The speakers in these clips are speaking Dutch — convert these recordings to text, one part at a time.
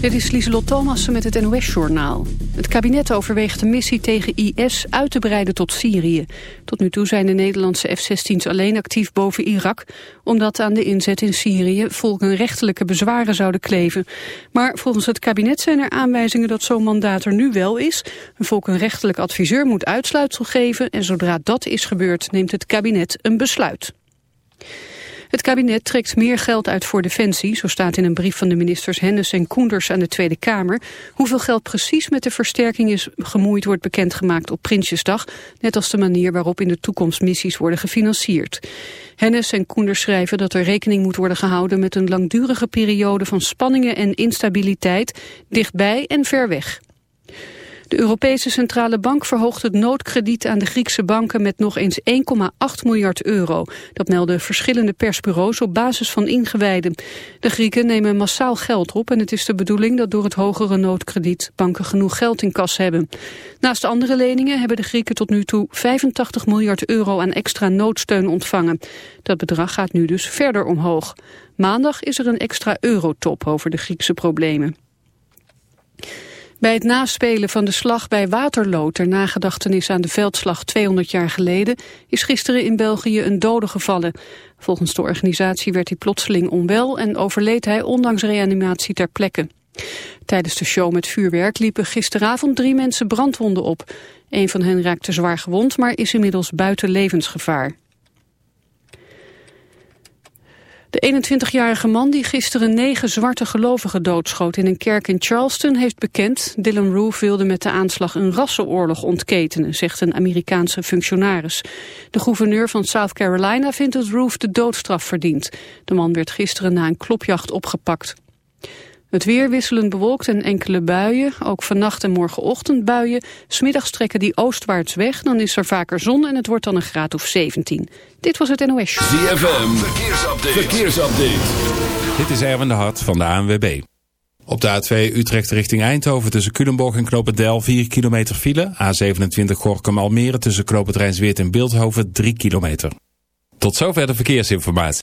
Dit is Lieselot Thomassen met het NOS-journaal. Het kabinet overweegt de missie tegen IS uit te breiden tot Syrië. Tot nu toe zijn de Nederlandse F-16's alleen actief boven Irak... omdat aan de inzet in Syrië volkenrechtelijke bezwaren zouden kleven. Maar volgens het kabinet zijn er aanwijzingen dat zo'n mandaat er nu wel is. Een volkenrechtelijk adviseur moet uitsluitsel geven... en zodra dat is gebeurd neemt het kabinet een besluit. Het kabinet trekt meer geld uit voor defensie, zo staat in een brief van de ministers Hennis en Koenders aan de Tweede Kamer. Hoeveel geld precies met de versterking is gemoeid wordt bekendgemaakt op Prinsjesdag, net als de manier waarop in de toekomst missies worden gefinancierd. Hennis en Koenders schrijven dat er rekening moet worden gehouden met een langdurige periode van spanningen en instabiliteit, dichtbij en ver weg. De Europese Centrale Bank verhoogt het noodkrediet aan de Griekse banken met nog eens 1,8 miljard euro. Dat melden verschillende persbureaus op basis van ingewijden. De Grieken nemen massaal geld op en het is de bedoeling dat door het hogere noodkrediet banken genoeg geld in kas hebben. Naast andere leningen hebben de Grieken tot nu toe 85 miljard euro aan extra noodsteun ontvangen. Dat bedrag gaat nu dus verder omhoog. Maandag is er een extra eurotop over de Griekse problemen. Bij het naspelen van de slag bij Waterloo ter nagedachtenis aan de veldslag 200 jaar geleden is gisteren in België een dode gevallen. Volgens de organisatie werd hij plotseling onwel en overleed hij ondanks reanimatie ter plekke. Tijdens de show met vuurwerk liepen gisteravond drie mensen brandwonden op. Een van hen raakte zwaar gewond, maar is inmiddels buiten levensgevaar. De 21-jarige man die gisteren negen zwarte gelovigen doodschoot in een kerk in Charleston heeft bekend. Dylan Roof wilde met de aanslag een rassenoorlog ontketenen, zegt een Amerikaanse functionaris. De gouverneur van South Carolina vindt dat Roof de doodstraf verdient. De man werd gisteren na een klopjacht opgepakt. Het weer wisselend bewolkt en enkele buien, ook vannacht en morgenochtend buien. Smiddags trekken die oostwaarts weg, dan is er vaker zon en het wordt dan een graad of 17. Dit was het NOS Show. ZFM, verkeersupdate. verkeersupdate. Dit is Erwin de Hart van de ANWB. Op de A2 Utrecht richting Eindhoven tussen Culemborg en Knopendel 4 kilometer file. A27 Gorkum Almere tussen Knoopend Rijnsweert en Beeldhoven 3 kilometer. Tot zover de verkeersinformatie.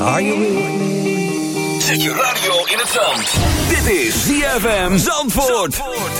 Are you with me? Zet je radio in het zand. Dit is ZFM Zandvoort. Zandvoort.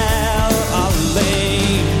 lane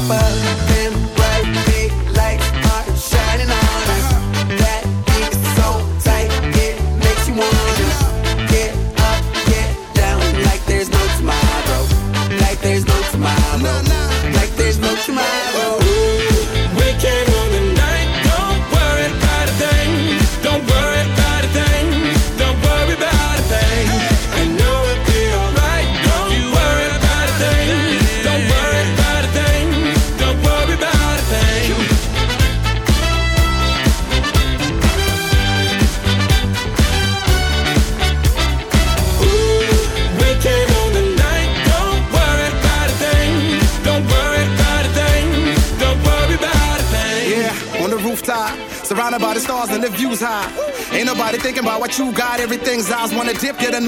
escapar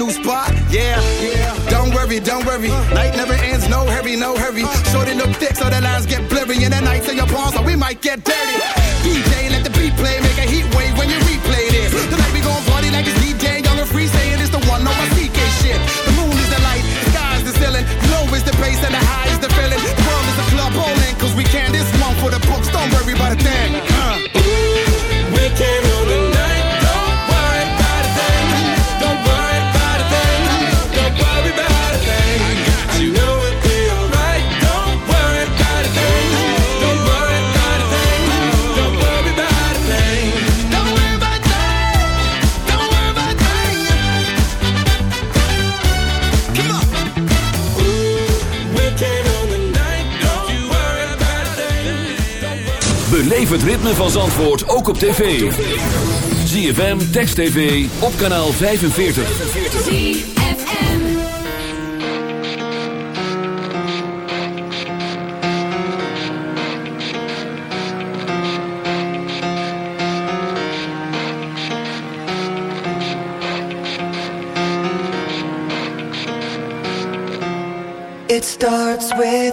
lose by Beleef het ritme van Zandvoort ook op tv. ZFM, Text TV, op kanaal 45. It starts with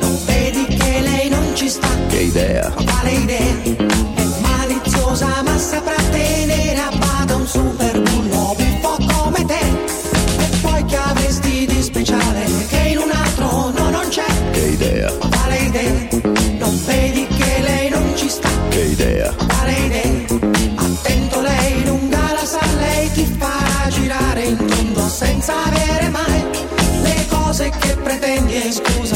Idea, Quale idea? È maliziosa ma saprà tenere a bada un super bullo buffo come te. E poi che avresti di speciale che in un altro no non c'è? che idea, Quale idea? Non vedi che lei non ci sta? che idea, Quale idea? Attento lei lunga la sa, lei ti farà girare in tondo senza avere mai le cose che pretendi e scusa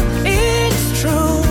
true.